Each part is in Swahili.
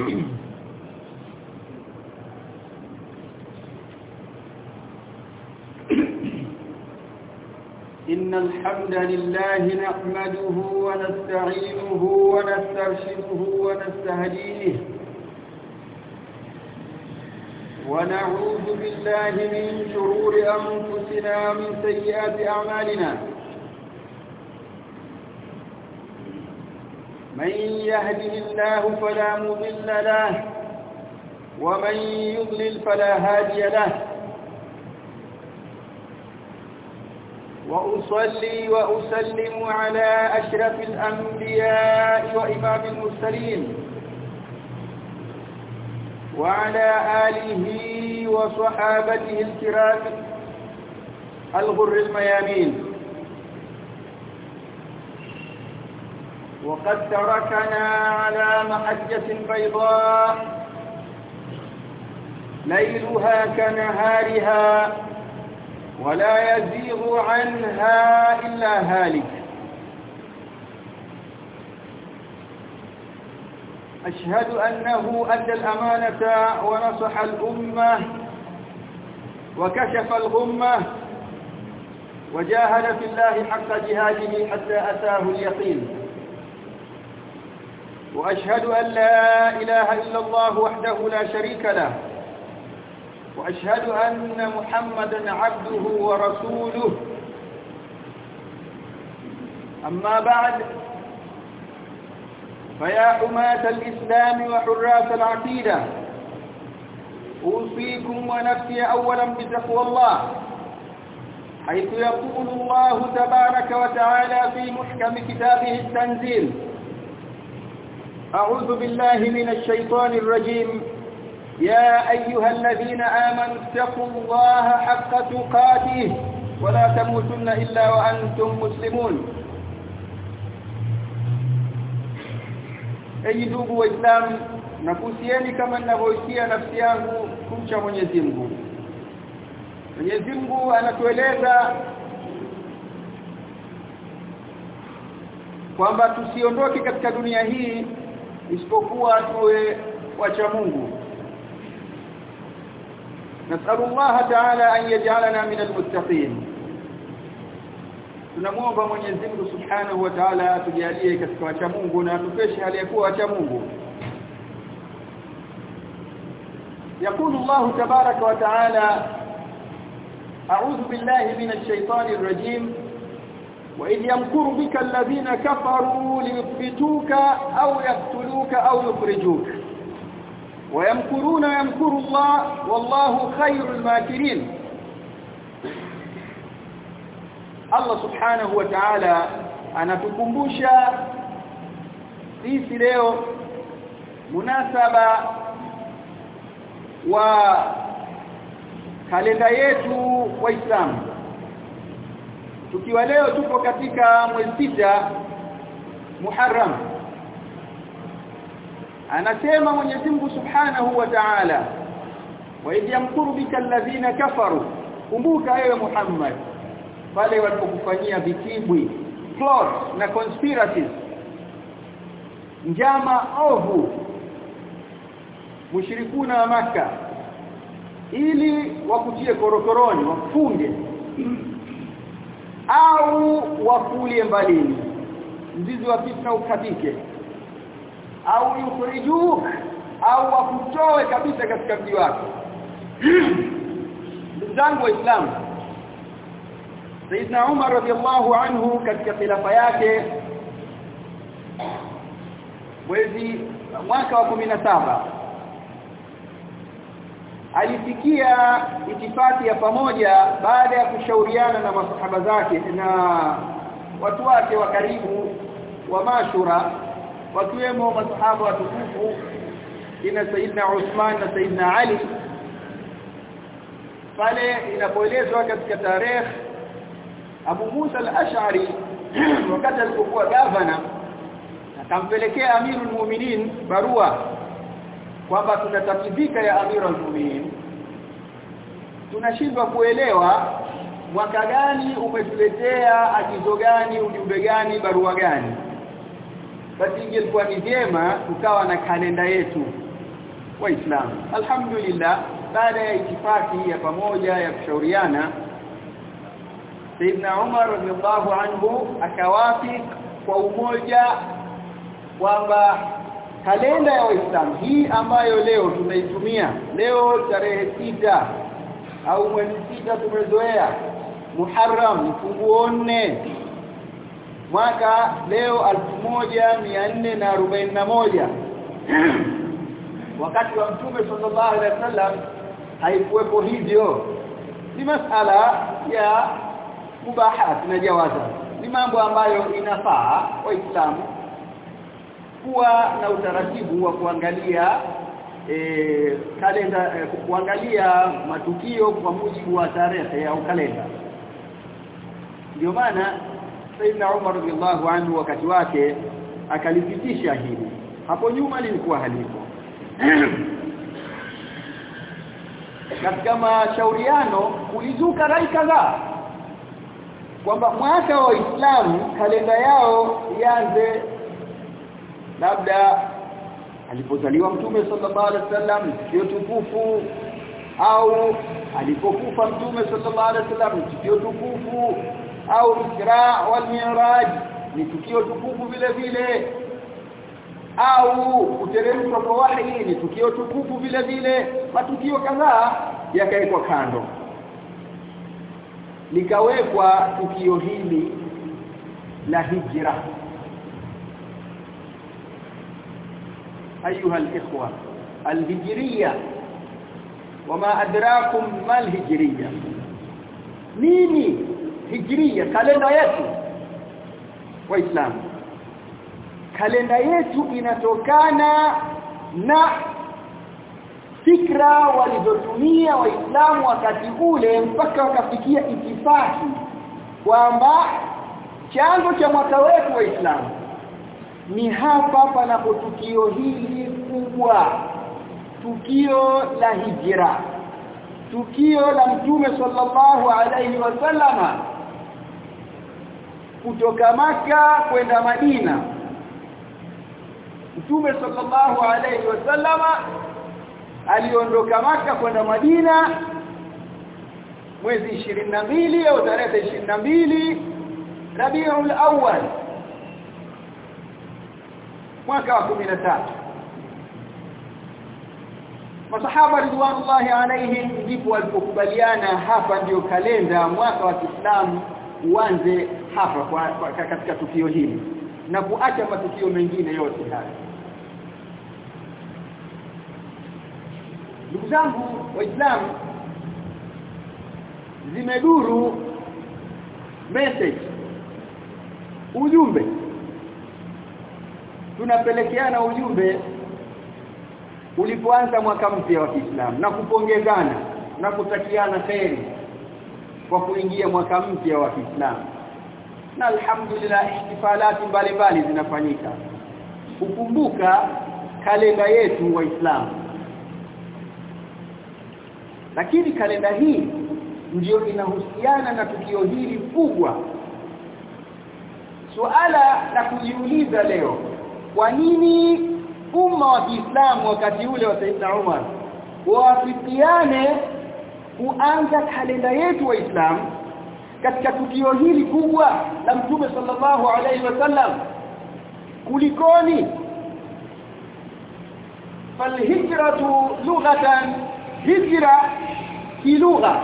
إن الحمد لله نحمده ونستعينه ونسترشده ونستهديه ونعوذ بالله من شرور أنفسنا ومن سيئات أعمالنا من يهده الله فلا مضل له ومن يضلل فلا هادي له. وأصلي وأسلم على أشرف الأنبياء وإمام المرسلين وعلى آله وصحابته الكرام الغر الميامين. وقد تركنا على محجة بيضاء ليلها كنهارها ولا يزيغ عنها إلا هالك. أشهد أنه أدى الأمانة ونصح الأمة وكشف الغمة وجاهد في الله حق جهاده حتى أتاه اليقين. وأشهد أن لا إله إلا الله وحده لا شريك له. وأشهد أن محمدا عبده ورسوله. أما بعد فيا حماة الإسلام وحراس العقيدة أوصيكم ونفسي أولا بتقوى الله حيث يقول الله تبارك وتعالى في محكم كتابه التنزيل أعوذ بالله من الشيطان الرجيم. يا أيها الذين آمنوا اتقوا الله حق تقاته ولا تموتن إلا وأنتم مسلمون. أي دوب وإسلام نفسياني كما نفسيا نفسياه كمشا من يزمه من يزمه أنا تولد kwamba tusiondoke katika dunia hii isipokuwa tuwe wacha Mungu. نسأل الله تعالى أن يجعلنا من المتقين tunamuomba Mwenyezi Mungu Subhanahu wa Ta'ala atujalie katika wacha Mungu na atupeshe hali ya kuwa wacha Mungu يقول الله تبارك وتعالى أعوذ بالله من الشيطان الرجيم وإذ يمكر بك الذين كفروا ليثبتوك أو يقتلوك أو يخرجوك. ويمكرون يمكر الله والله خير الماكرين. Allah subhanahu wa ta'ala anatukumbusha sisi leo munasaba wa kalenda tukiwa leo tupo katika mwezi sita Muharram. Anasema Mwenyezi Mungu Subhanahu wa Ta'ala wa idh yamkuru bika alladhina kafaru. Kumbuka ewe Muhammad pale walipokufanyia vitibwi plot na conspiracies. Njama ovu mushrikuna wa maka ili wakutie korokoroni wafunge au wakulie mbalini mzizi wa fitna ukatike au yukhrijuk au wakutoe kabisa katika mji wako ndugu zangu waislamu Saidna Umar radhiallahu anhu katika khilafa yake mwezi mwaka wa saba alifikia itifaki ya pamoja baada ya kushauriana na masahaba zake na watu wake wa karibu wa mashura wakiwemo masahaba watukufu ina Saidna Uthman na Saidna Ali. Pale inapoelezwa katika tarehe Abu Musa al-Ash'ari wakati alipokuwa gavana akampelekea Amirul Mu'minin barua kwamba tunatatizika ya amira Mu'minin. Tunashindwa kuelewa mwaka gani umetuletea agizo gani ujumbe gani barua gani. Basi ingekuwa ni vyema tukawa na kalenda yetu. Waislamu alhamdulillah baada ya itifaki ya pamoja ya kushauriana Saidna Umar radhiallahu anhu akawafik kwa umoja kwamba kalenda ya Waislamu hii ambayo leo tunaitumia leo tarehe sita au mwezi sita tumezoea Muharram mfunguo nne mwaka leo 1441 wakati wa mtume sallallahu alaihi wasallam haikuwepo hivyo. Ni masala ya mubahat na jawaza ni mambo ambayo inafaa waislamu kuwa na utaratibu wa kuangalia e, kalenda e, kuangalia matukio kwa mujibu wa tarehe au kalenda. Ndio maana Saidna Umar radhiallahu anhu wakati wake akalipitisha hili. Hapo nyuma lilikuwa halipo. Katika mashauriano kulizuka rai kadhaa kwamba mwaka wa Uislamu kalenda yao ianze labda alipozaliwa mtume sallallahu alaihi wasallam tukio tukufu au alipokufa mtume sallallahu alaihi wasallam tukio tukufu au Isra wal Mi'raj ni tukio tukufu vile vile au kuteremshwa kwa wahi ni tukio tukufu vile vile. Matukio kadhaa yakawekwa kando likawekwa tukio hili la hijra ايها الاخوه الهجريه وما ادراكم ما الهجريه nini hijria kalenda yetu waislamu kalenda yetu inatokana na fikra walizotumia waislamu wakati ule mpaka wakafikia itifaki kwamba chanzo cha mwaka wetu waislamu ni hapa panapo tukio hili kubwa. Tukio la hijra. Tukio la mtume sallallahu alaihi wasallama kutoka maka kwenda Madina. Mtume sallallahu alaihi wasallama aliondoka maka kwenda Madina mwezi 22 au tarehe 22 Rabiul Awwal mwaka wa 13 Masahaba ridwanullahi alaihim ndipo walipokubaliana hapa ndiyo kalenda mwaka wa Kiislamu uanze hapa kwa, kwa, katika tukio hili na kuacha matukio mengine yote haya ndugu zangu waislamu zimeduru message ujumbe tunapelekeana ujumbe ulipoanza mwaka mpya wa Kiislamu. Na kupongezana na kutakiana kheri kwa kuingia mwaka mpya wa Kiislamu. Na alhamdulillah ihtifalati mbalimbali zinafanyika. Kukumbuka kalenda yetu waislamu. Lakini kalenda hii ndiyo inahusiana na tukio hili kubwa. Suala la kujiuliza leo kwa nini umma wa Kiislamu wakati ule wa Saidna Umar wafikiane kuanza kalenda yetu waislamu katika tukio hili kubwa la Mtume sallallahu alaihi wasallam kulikoni? Falhijratu lughatan hijra kilugha.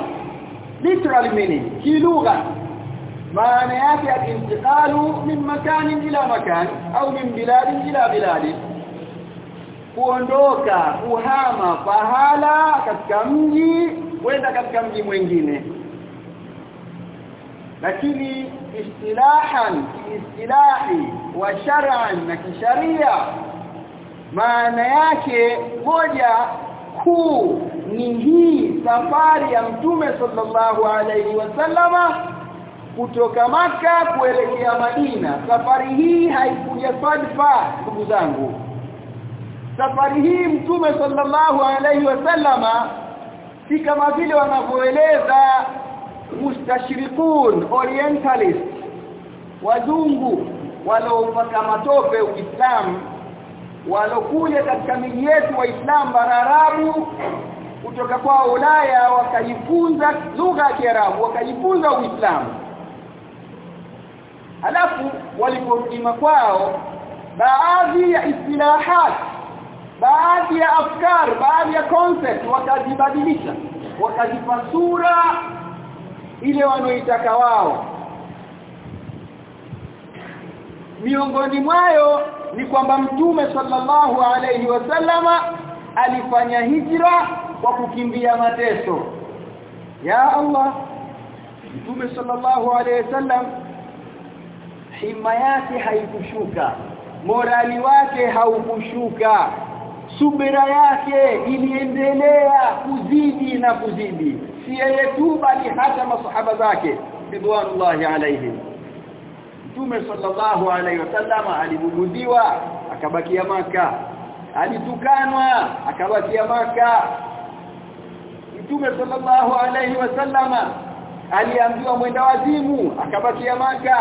Literal meaning kilugha maana yake alintiqalu min makanin ila makan au min biladin ila biladin. Kuondoka kuhama pahala katika mji kwenda katika mji mwingine. Lakini istilahan istilahi wa shar'an na kisharia maana yake moja kuu ni hii safari ya mtume sallallahu alaihi wasallama kutoka maka kuelekea Madina. Safari hii haikuja sadfa ndugu zangu. Safari hii mtume sallallahu alaihi wasallama si kama vile wanavyoeleza mustashriqun orientalist wazungu waliopaka matope uislamu walokuja katika miji yetu waislamu bararabu kutoka kwa Ulaya wakajifunza lugha ya Kiarabu wakajifunza Uislamu alafu waliporudi kwao baadhi ya istilahat baadhi ya afkar baadhi ya concept wakazibadilisha. Wakazipa sura ile wanaoitaka wao. Miongoni mwayo ni kwamba mtume sallallahu alayhi wasallama alifanya hijra kwa kukimbia mateso. Ya Allah mtume sallallahu alayhi wasallam hima yake haikushuka morali wake haukushuka. Subira yake iliendelea kuzidi na kuzidi. Si yeye tu bali hata masahaba zake ridwanullahi alaihim Mtume sallallahu alaihi wasallam alibugudiwa akabakia maka alitukanwa akabakia maka Mtume sallallahu alaihi wasallam aliambiwa mwenda wazimu akabakia maka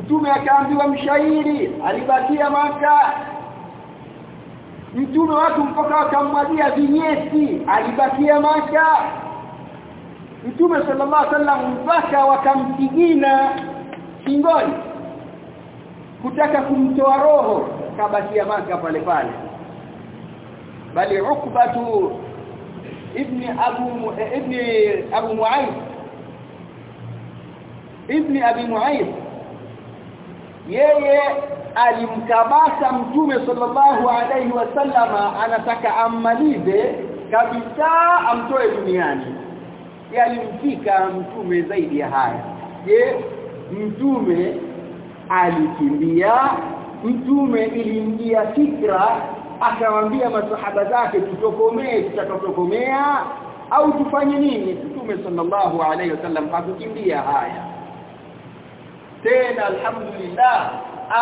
Mtume akaambiwa mshairi alibakia maka Mtume watu mpaka wakamwagia vinyesi alibakia maka Mtume sallallahu alaihi wasallam mpaka wakamtigina kingoni kutaka kumtoa roho kabakia maka pale pale. Bali ukbatu ibni abu ibni abu muayth ibni abi muayth yeye alimkamata mtume sallallahu alaihi wasallama anataka ammalize kabisa amtoe duniani. Yalimfika mtume zaidi ya haya. Je mtume alikimbia? Mtume ilimjia fikra akawaambia masahaba zake tutokomee tutatokomea au tufanye nini? Mtume sallallahu alaihi wasallam hakukimbia haya tena alhamdulillah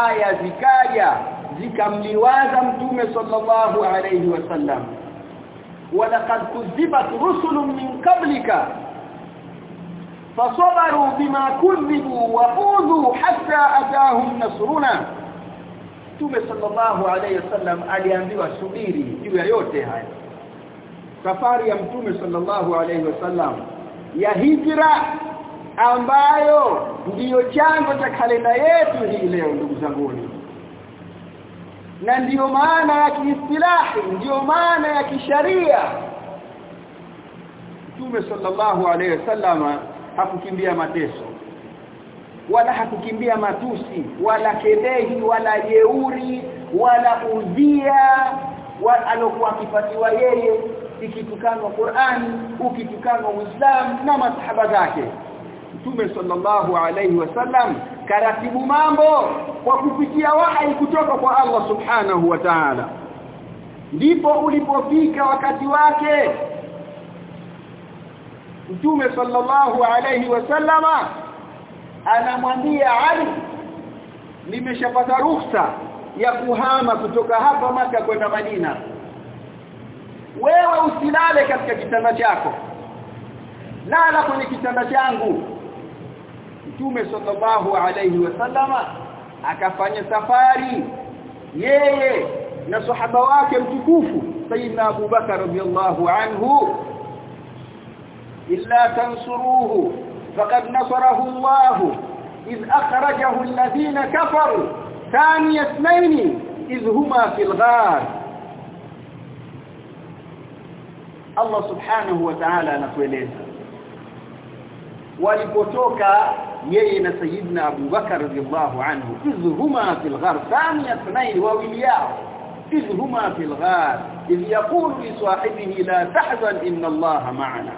aya zikaja zikamliwaza mtume sallallahu alayhi wasallam walaqad kuzibat rusulun min qablika fasabaru bima kuzibu wa udhu hatta atahum nasruna. Mtume sallallahu alayhi wasallam aliambiwa subiri juu ya yote haya. Safari ya mtume sallallahu alayhi wasallam ya hijra ambayo ndiyo chanzo cha kalenda yetu hii leo ndugu zangu na ndiyo maana ya kiistilahi ndiyo maana ya kisharia. Mtume sallallahu alayhi wasallam hakukimbia mateso wala hakukimbia matusi wala kebehi wala jeuri wala udhia wala alokuwa akipatiwa yeye ikitukanwa Qur'ani ukitukanwa Uislamu na masahaba zake Mtume sallallahu alayhi wasallam karatibu mambo kwa kupitia wahi kutoka kwa Allah subhanahu wa ta'ala. Ndipo ulipofika wakati wake Mtume sallallahu alayhi wasallama anamwambia Ali nimeshapata ruhusa ya kuhama kutoka hapa maka kwenda Madina. Wewe usilale katika kitanda chako. Lala kwenye kitanda changu Mtume sallallahu alayhi wasallama akafanya safari. Yeye na sahaba wake mtukufu Sayyidina Abu Bakar radhiyallahu anhu. Illa tansuruhu faqad nasarahu Allah iz akhrajahu alladhina kafaru. Thani ithnain iz huma fil ghar. Allah subhanahu wa ta'ala anakueleza. Walipotoka yeye na sayyidina Abu Bakar radhiyallahu anhu. Izhuma fil ghar thaniya thnayn wawili yao. Izhuma fil ghar idh yaqulu li sahibihi la tahzan inna Allah ma'ana.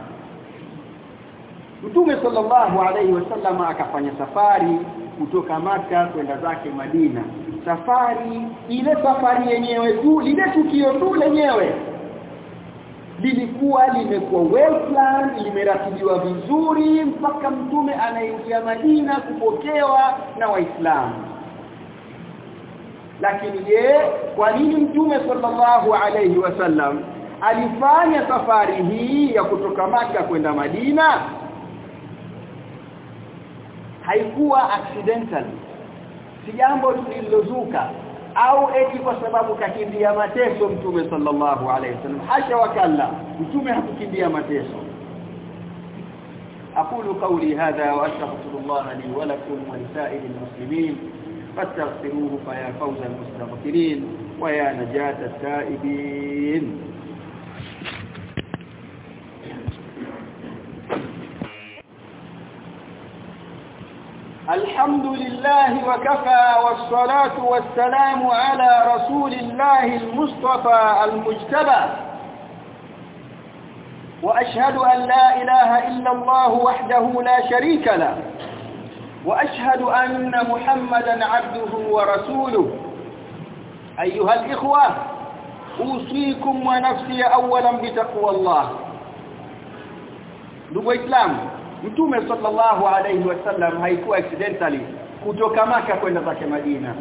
Mtume sallallahu alayhi wasallam akafanya safari kutoka maka kwenda zake Madina. Safari ile safari yenyewe tu lile tukio tu lenyewe lilikuwa limekuwa well planned limeratibiwa vizuri mpaka mtume anaingia Madina kupokewa na waislamu. Lakini je kwa nini mtume sallallahu alayhi wasallam alifanya safari hii ya kutoka maka kwenda Madina? Haikuwa accidental. Si jambo lililozuka au eti kwa sababu kakimbia mateso mtume sallallahu alayhi wasallam hasha wakalla mtume hakukimbia mateso أقول قولي هذا وأستغفر الله لي ولكم ولسائر المسلمين فاستغفروه فيا فوز المستغفرين ويا نجاة التائبين الحمد لله وكفى والصلاة والسلام على رسول الله المصطفى المجتبى. وأشهد أن لا إله إلا الله وحده لا شريك له. وأشهد أن محمدا عبده ورسوله. أيها الإخوة أوصيكم ونفسي أولا بتقوى الله. Ndugu waislamu mtume sallallahu alayhi wasallam haikuwa accidentally kutoka maka kwenda zake Madina.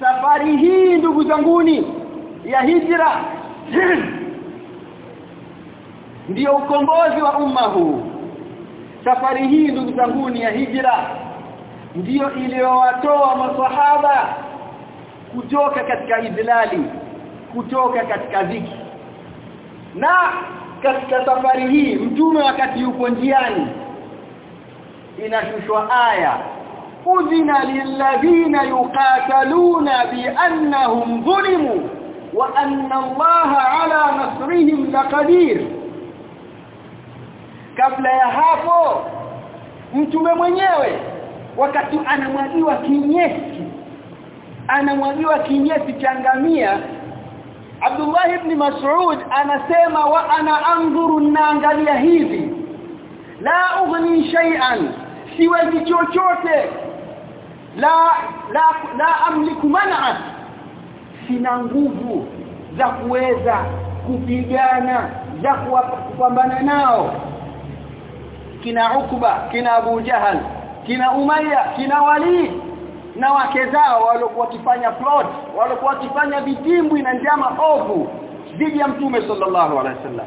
Safari hii ndugu zanguni ya hijra ndiyo ukombozi wa umma huu. Safari hii ndugu zanguni ya hijra ndiyo iliyowatoa maswahaba kutoka katika idlali kutoka katika dhiki. Na katika safari hii mtume wakati yuko njiani inashushwa aya udhina lilladhina yuqataluna biannahum zulimu wa anna allaha ala nasrihim laqadir. Kabla ya hapo mtume mwenyewe wakati anamwagiwa kinyesi anamwagiwa kinyesi cha ngamia Abdullah ibn Mas'ud anasema wa ana anzuru naangalia hivi. La ughni shay'an siwezi chochote. La la la amliku man'at sina nguvu za kuweza kupigana za kupambana nao. Kina Ukba kina Abu Jahal kina Umayya kina Walid na wake zao waliokuwa wakifanya plot waliokuwa wakifanya vitimbwi na njama ovu dhidi ya mtume sallallahu alaihi wasallam.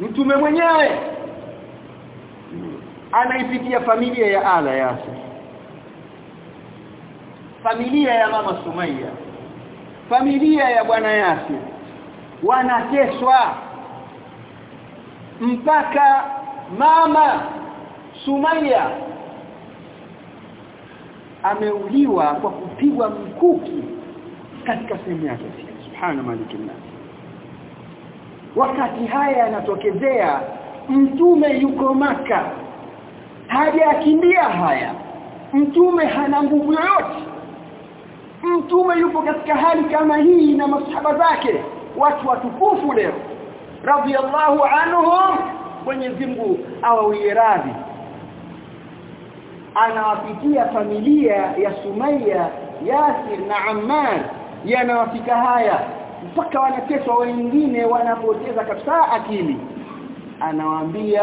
Mtume mwenyewe anaipitia familia ya ala yasi familia ya mama Sumaiya familia ya bwana yasi wanateswa mpaka mama Sumayya ameuliwa kwa kupigwa mkuki katika sehemu yake. Subhana malikinna wakati haya yanatokezea mtume yuko maka hajakimbia haya. Mtume hana nguvu yoyote. Mtume yupo katika hali kama hii na masahaba zake. Watu watukufu leo. Radhiallahu anhum. Mwenyezi Mungu awawie radhi anawapitia familia ya Sumaya Yasir na Ammar yanawafika haya mpaka wanateswa wengine wanapoteza kabisa akili. Anawaambia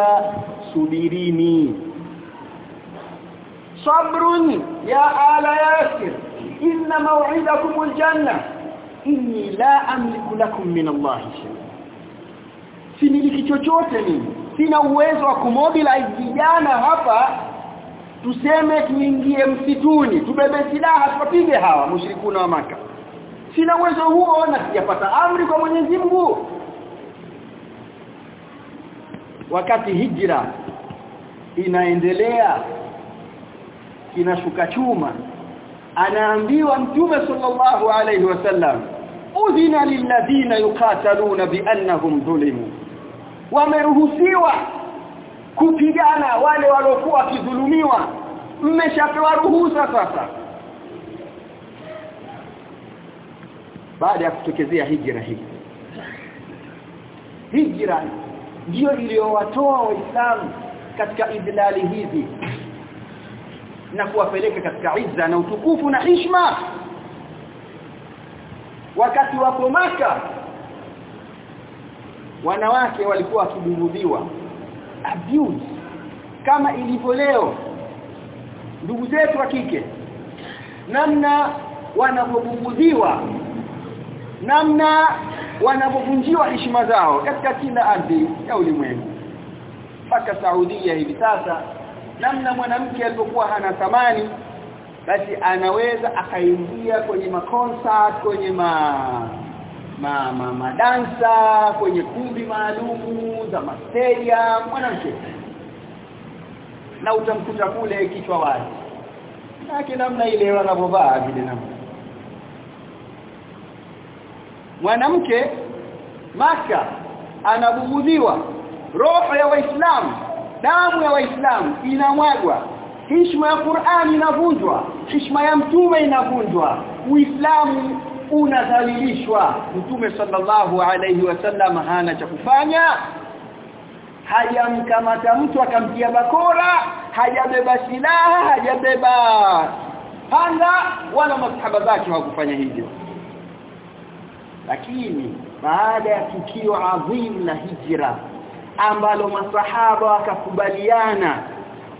subirini. Sabrun ya ala yasir inna maw'idakum aljanna. Inni la amliku lakum min Allah shay'a similiki chochote mimi sina uwezo wa kumobilize vijana hapa tuseme tuingie msituni tubebe silaha tupige hawa mushrikuna wa maka. Sina uwezo huo na sijapata amri kwa Mwenyezi Mungu. Wakati hijra inaendelea kinashuka chuma anaambiwa mtume sallallahu alayhi wasallam udhina lilladhina yuqataluna biannahum dhulimu wameruhusiwa kupigana wale waliokuwa wakidhulumiwa mmeshapewa ruhusa sasa. Baada ya kutokezea hijra hii hijra ndiyo iliyowatoa waislamu katika idlali hizi na kuwapeleka katika izza na utukufu na heshima. Wakati wapo maka wanawake walikuwa wakibughudhiwa abuse kama ilivyo leo. Ndugu zetu wa kike namna wanapopunguziwa namna wanapovunjiwa heshima zao katika kila ardhi ya ulimwengu. Mpaka Saudia hivi sasa namna mwanamke alipokuwa hana thamani basi anaweza akaingia kwenye makonsa kwenye ma ma, ma madansa kwenye kumbi maalumu za masteria mwanamke. Na utamkuta kule kichwa wazi. Yake namna ile wanavovaa vile namna mwanamke maka anabugudhiwa. Roho ya waislamu damu ya waislamu inamwagwa. Heshima ya Qur'ani inavunjwa. Heshima ya mtume inavunjwa. Uislamu unadhalilishwa. Mtume sallallahu alayhi wasallam hana cha kufanya. Hajamkamata mtu akamtia bakora hajabeba silaha hajabeba panga wala masahaba zake hawakufanya hivyo. Lakini baada ya tukio adhim la hijra ambalo masahaba wakakubaliana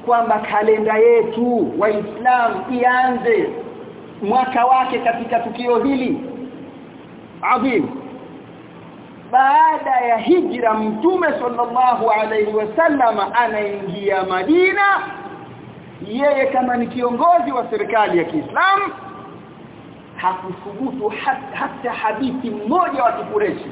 kwamba kalenda yetu waislamu ianze mwaka wake katika tukio hili. Adhim. Baada ya hijra mtume sallallahu alaihi wasallam anaingia Madina. Yeye kama ni kiongozi wa serikali ya Kiislamu hakuthubutu hata, hadithi mmoja wa Kikureshi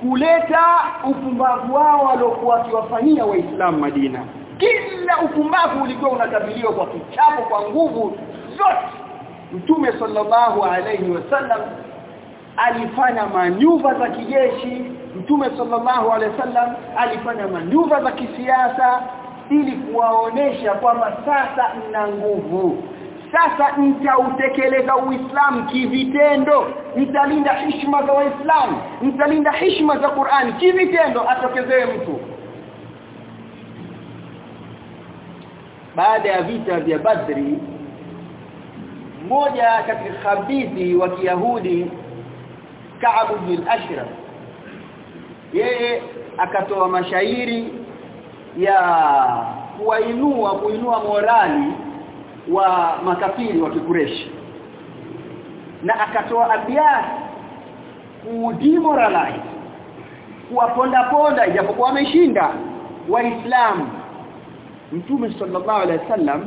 kuleta upumbavu wao waliokuwa wakiwafanyia waislamu Madina. Kila upumbavu ulikuwa unakabiliwa kwa kichapo kwa nguvu zote mtume sallallahu alayhi wasallam alifanya manyuva za kijeshi. Mtume sallallahu alayhi wasallam alifanya manyuva za kisiasa ili kuwaonesha kwamba sasa nina nguvu. Sasa nitautekeleza uislamu kivitendo. Nitalinda heshima za waislamu. Nitalinda heshima za Qur'ani kivitendo atokezee mtu. Baada ya vita vya Badri mmoja katika khabithi wa Kiyahudi Ka'b bin Ashraf yeye akatoa mashairi ya kuwainua kuinua morali wa makafiri wa kikureshi. Na akatoa abiyat kudemoralize kuwaponda ponda ijapokuwa ameshinda. Waislamu mtume sallallahu alaihi wasallam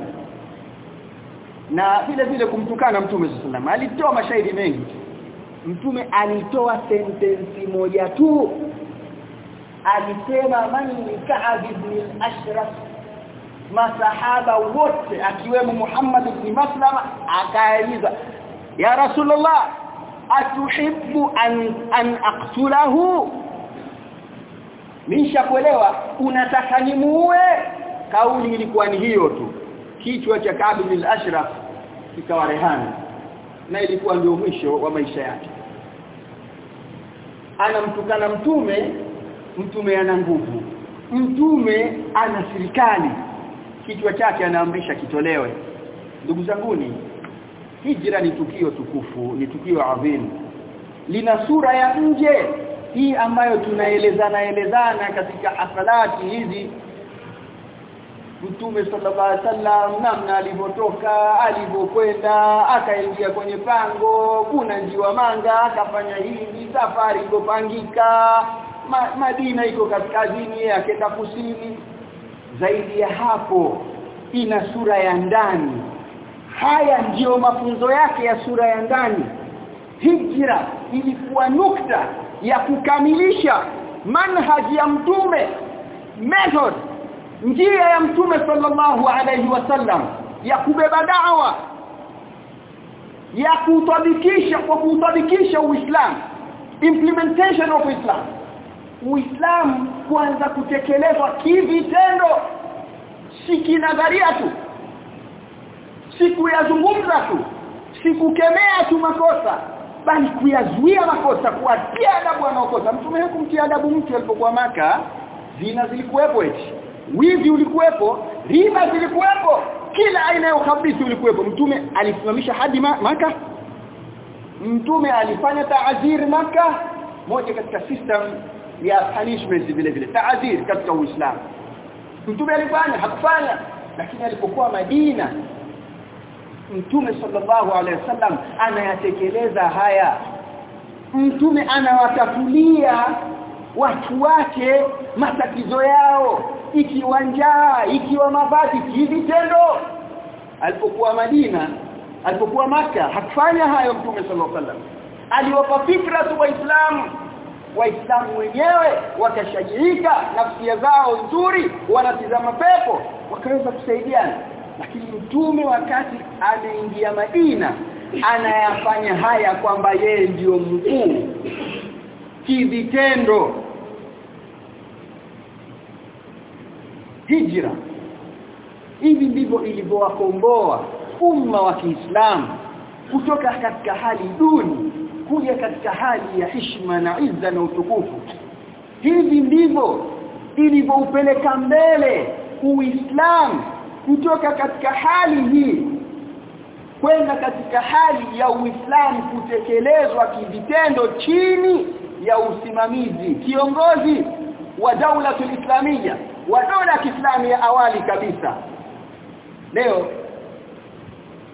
na vile vile kumtukana mtume sallallahu alitoa mashairi mengi. Mtume alitoa sentensi moja tu. Alisema man Ka'ab ibn al-Ashraf. Masahaba wote akiwemo Muhammad ibn Maslama akaeleza ya Rasulullah atuhibbu an an aqtulahu? Nisha kuelewa unataka nimuue? Kauli ilikuwa ni hiyo tu. Kichwa cha Ka'b ibn al-Ashraf kikawa rehani na ilikuwa ndio mwisho wa maisha yake. Anamtukana mtume mtume ana nguvu. Mtume ana serikali kichwa chake anaamrisha kitolewe. Ndugu zanguni hijra ni tukio tukufu ni tukio adhimu. Lina sura ya nje hii ambayo tunaelezana elezana katika afalati hizi Mtume sallallahu alaihi wasallam namna alivyotoka alivyokwenda akaingia kwenye pango kuna njiwa manga akafanya hivi safari kupangika Ma, Madina iko kaskazini akenda kusini. Zaidi ya hapo ina sura ya ndani. Haya ndiyo mafunzo yake ya sura ya ndani. Hijra ilikuwa nukta ya kukamilisha manhaji ya mtume method njia ya mtume sallallahu alayhi wasallam ya kubeba dawa ya kutabikisha kwa kutabikisha uislamu implementation of islam. Uislamu kuanza kutekelezwa kivitendo si kinadharia tu si kuyazungumza tu si kukemea tu makosa bali kuyazuia makosa kuatia adabu anaokosa mtume hukumtia adabu mtu alipokuwa maka zina zilikuwepo eti wizi ulikuwepo riba zilikuwepo kila aina ya ukhabisi ulikuwepo. Mtume alisimamisha hadi maka mtume alifanya taazir maka moja katika system ya punishment vile vile taazir katika uislamu. Mtume alifanya hakufanya lakini alipokuwa Madina mtume sallallahu alaihi wasallam anayatekeleza haya. Mtume anawatafulia watu wake matatizo yao ikiwa njaa ikiwa mabati hivi tendo. Alipokuwa Madina alipokuwa maka hakufanya hayo mtume alaihi wasallam. Aliwapa fikra tu waislamu. Waislamu wenyewe wakashajirika nafsi zao nzuri wanatizama pepo wakaweza kusaidiana. Lakini mtume wakati anaingia Madina anayafanya haya kwamba yeye ndio mkuu. Kivitendo hijra. Hivi ndivyo ilivyowakomboa umma wa Kiislamu kutoka katika hali duni kuja katika hali ya heshima na izza na utukufu. Hivi ndivyo ilivyoupeleka mbele uislamu kutoka katika hali hii kwenda katika hali ya uislamu kutekelezwa kivitendo chini ya usimamizi kiongozi wa daula islamia wa dola Kiislamu ya awali kabisa. Leo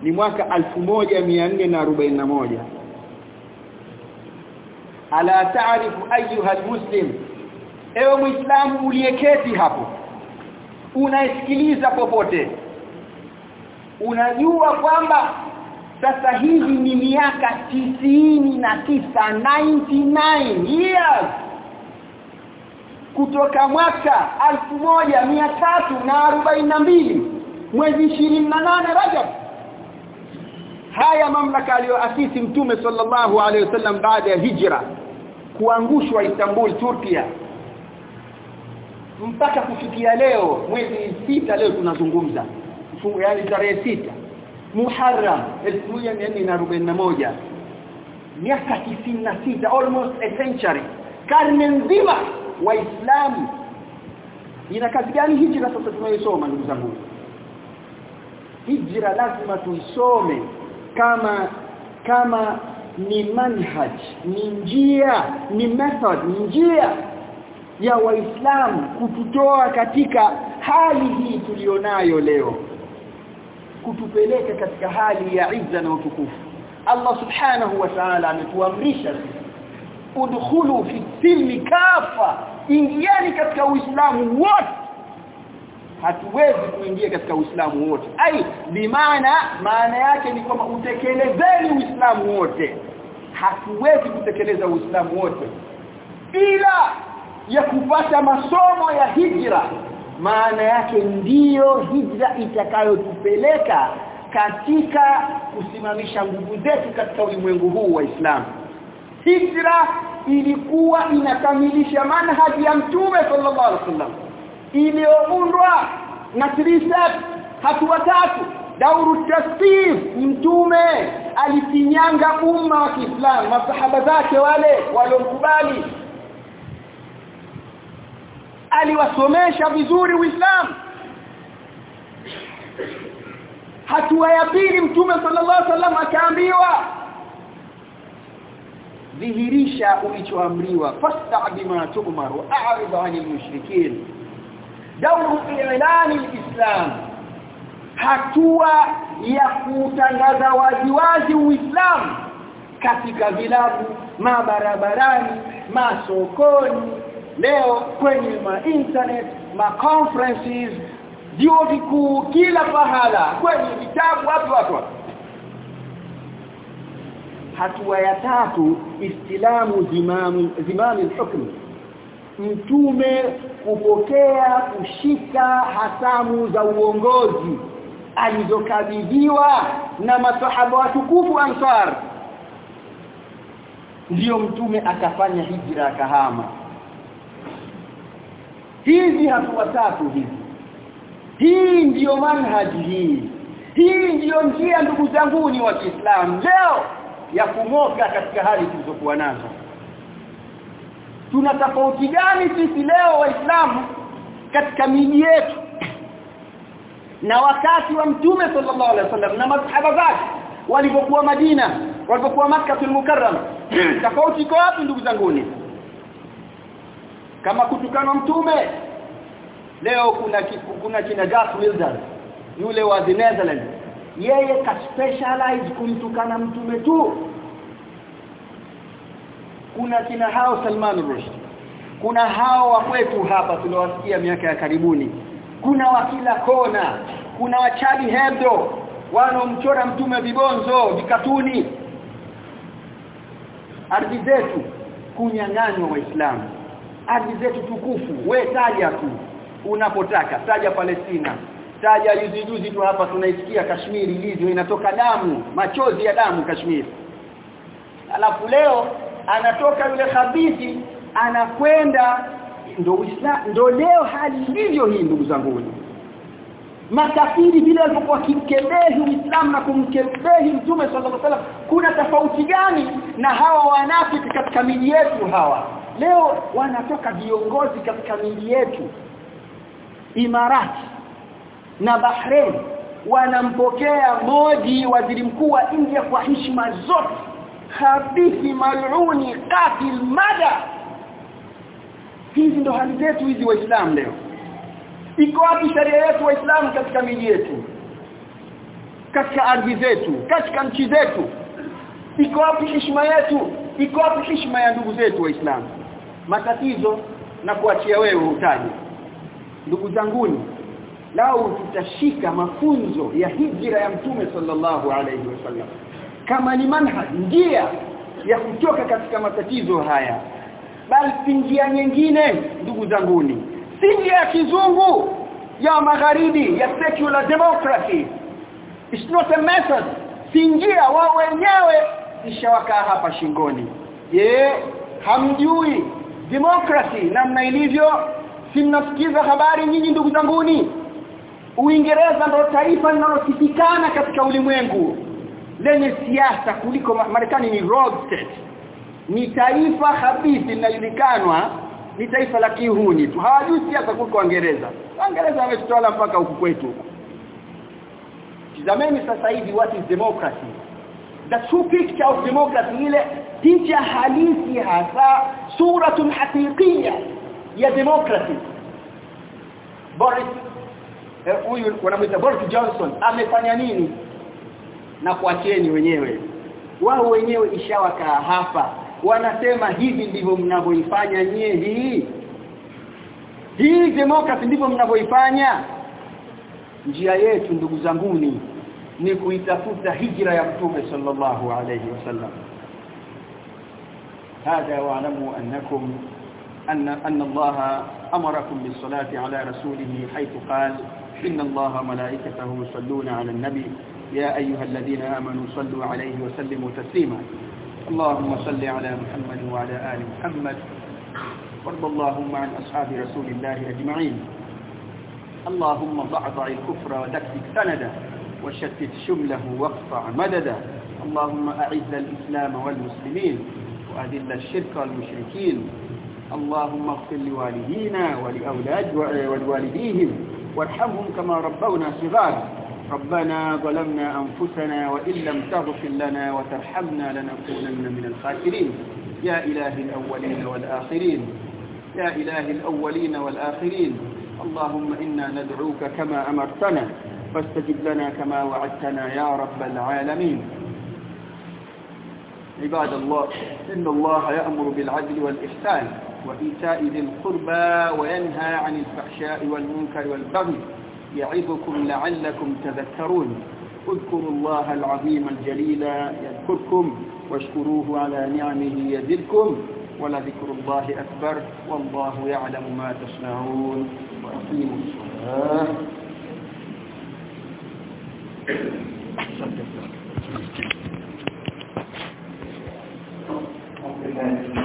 ni mwaka 1441 ala taarifu ayuha almuslim ewe muislamu uliyeketi hapo unaisikiliza popote unajua kwamba sasa hivi ni miaka tisini na tisa 99 years kutoka mwaka mbili mwezi 28 Rajab. Haya mamlaka aliyoasisi mtume sallallahu alaihi wasallam baada ya hijra kuangushwa Istanbul Turkia. Mpaka kufikia leo mwezi sita leo tunazungumza. Yani tarehe sita. Muharram 1441 miaka 96 almost a century. Karne nzima waislamu. Ina kazi gani hijra sasa tunayosoma ndugu zangu? Hijra lazima tuisome kama kama ni manhaj ni njia ni method ni njia ya waislamu kututoa katika hali hii tulionayo leo kutupeleka katika hali ya izza na utukufu. Allah subhanahu wa ta'ala ametuamrisha udkhulu fi silmi kafa. Ingieni katika uislamu wote. Hatuwezi kuingia katika uislamu wote. Ai bimaana maana yake ni kwamba utekelezeni uislamu wote. Hatuwezi kutekeleza uislamu wote. Ila ya kupata masomo ya hijra maana yake ndiyo hijra itakayotupeleka katika kusimamisha nguvu zetu katika ulimwengu huu wa Islam hijra ilikuwa inakamilisha manhaji ya mtume sallallahu alaihi wasallam. Iliyoundwa na three hatua tatu. Dauru tasfif mtume alifinyanga umma wa Kiislamu masahaba zake wale waliomkubali. Aliwasomesha vizuri Uislamu. Hatua ya pili mtume sallallahu alaihi wasallam akaambiwa dhihirisha ulichoamriwa. Fasta bima tu'mar wa a'rid 'anil mushrikeen dawru i'lan al-islam hatua ya kutangaza waziwazi uislamu katika vilabu mabarabarani masokoni leo kwenye ma internet ma conferences vyuo vikuu kila pahala kwenye vitabu watu watu hatua ya tatu istilamu zimamu zimami hukm mtume kupokea kushika hatamu za uongozi alizokabidhiwa na masahaba watukufu ansar. Ndiyo mtume akafanya hijra kahama. Hizi hatua tatu hizi. Hii ndiyo manhaji hii. Hii ndiyo njia ndugu zangu ni wa Kiislamu. Leo ya kumoka katika hali tulizokuwa nazo. Tuna tofauti gani sisi leo waislamu katika miji yetu? Na wakati wa mtume sallallahu alaihi wasallam na masahaba zake walipokuwa Madina walipokuwa Makkah mukarrama tofauti iko wapi ndugu zangu kama kutukana mtume leo kuna kuna kina Gas Wilders yule wa the Netherlands yeye ka specialize kumtukana mtume tu. Kuna kina hao Salman Rushdie. Kuna hao wa kwetu hapa tunawasikia miaka ya karibuni. Kuna wa kila kona. Kuna wa Charlie Hebdo. Wanaomchora mtume vibonzo vikatuni. Ardhi zetu kunyang'anywa waislamu. Ardhi zetu tukufu. We taja tu. Unapotaka taja Palestina taja juzi juzi tu hapa tunaisikia Kashmiri ilivyo inatoka damu machozi ya damu Kashmiri. Alafu leo anatoka yule khabithi anakwenda ndo ndo leo hali ilivyo hii ndugu zangu. Makafiri vile walipokuwa kimkebehi Uislamu na kumkebehi Mtume sallallahu alaihi wasallam kuna tofauti gani na hawa wanafiki katika miji yetu hawa? Leo wanatoka viongozi katika miji yetu Imarati na Bahrain wanampokea Modi waziri mkuu wa India kwa heshima zote. Habithi maluni qatil mada. Hizi ndo hali zetu hizi waislamu leo. Iko wapi sheria yetu waislamu katika miji yetu? Katika ardhi zetu katika nchi zetu. Iko wapi heshima yetu? Iko wapi heshima ya ndugu zetu waislamu? Matatizo na kuachia wewe utaji ndugu zanguni lao tutashika mafunzo ya hijra ya mtume sallallahu alayhi wasallam kama ni manhaj njia ya kutoka katika matatizo haya. Bali si njia nyingine ndugu zanguni. Si njia ya kizungu ya magharibi ya secular democracy. It's not a method. Si njia wao wenyewe ishawakaa hapa shingoni. Je hamjui? Democracy namna ilivyo. Si mnasikiza habari nyinyi ndugu zanguni Uingereza ndo taifa linalosifikana katika ulimwengu lenye siasa kuliko Marekani ni rogue state. Ni taifa habisi linajulikanwa ni taifa la kihuni tu. Hawajui siasa kuliko Uingereza Uingereza wametutawala mpaka huku kwetu Tizameni sasa hivi what is democracy? The true picture of democracy ile picha halisi hasa suratun haqiqiyya ya democracy. Boris Eh, huyu wanamuita Boris Johnson amefanya nini? Na kuacheni wenyewe. Wao wenyewe ishawakaa hapa wanasema hivi ndivyo mnavyoifanya nyie hii. Hii demokrasi ndivyo mnavyoifanya. Njia yetu ndugu zanguni ni kuitafuta hijra ya mtume sallallahu alayhi wasallam. Hada wa'lamu annakum anna anna Allah amarakum bis-salati ala rasulih haythu qala. إن الله ملائكته يصلون على النبي. يا أيها الذين آمنوا صلوا عليه وسلموا تسليما. اللهم صل على محمد وعلى آل محمد. وارض اللهم عن أصحاب رسول الله أجمعين. اللهم ضعضع الكفر ودكك سندا وشتت شمله واقطع مددا اللهم أعز الإسلام والمسلمين. وأذل الشرك والمشركين. اللهم اغفر لوالدينا ولاولاد ولوالديهم وارحمهم كما ربونا صغارا ربنا ظلمنا أنفسنا وإن لم تغفر لنا وترحمنا لنكونن من الخاسرين. يا إله الأولين والآخرين. يا إله الأولين والآخرين. اللهم إنا ندعوك كما أمرتنا. فاستجب لنا كما وعدتنا يا رب العالمين. عباد الله إن الله يأمر بالعدل والإحسان. وإيتاء ذي القربى وينهى عن الفحشاء والمنكر والبغي يعظكم لعلكم تذكرون. اذكروا الله العظيم الجليل يذكركم واشكروه على نعمه يزدكم. ولذكر الله أكبر والله يعلم ما تصنعون. وأقيموا الصلاة.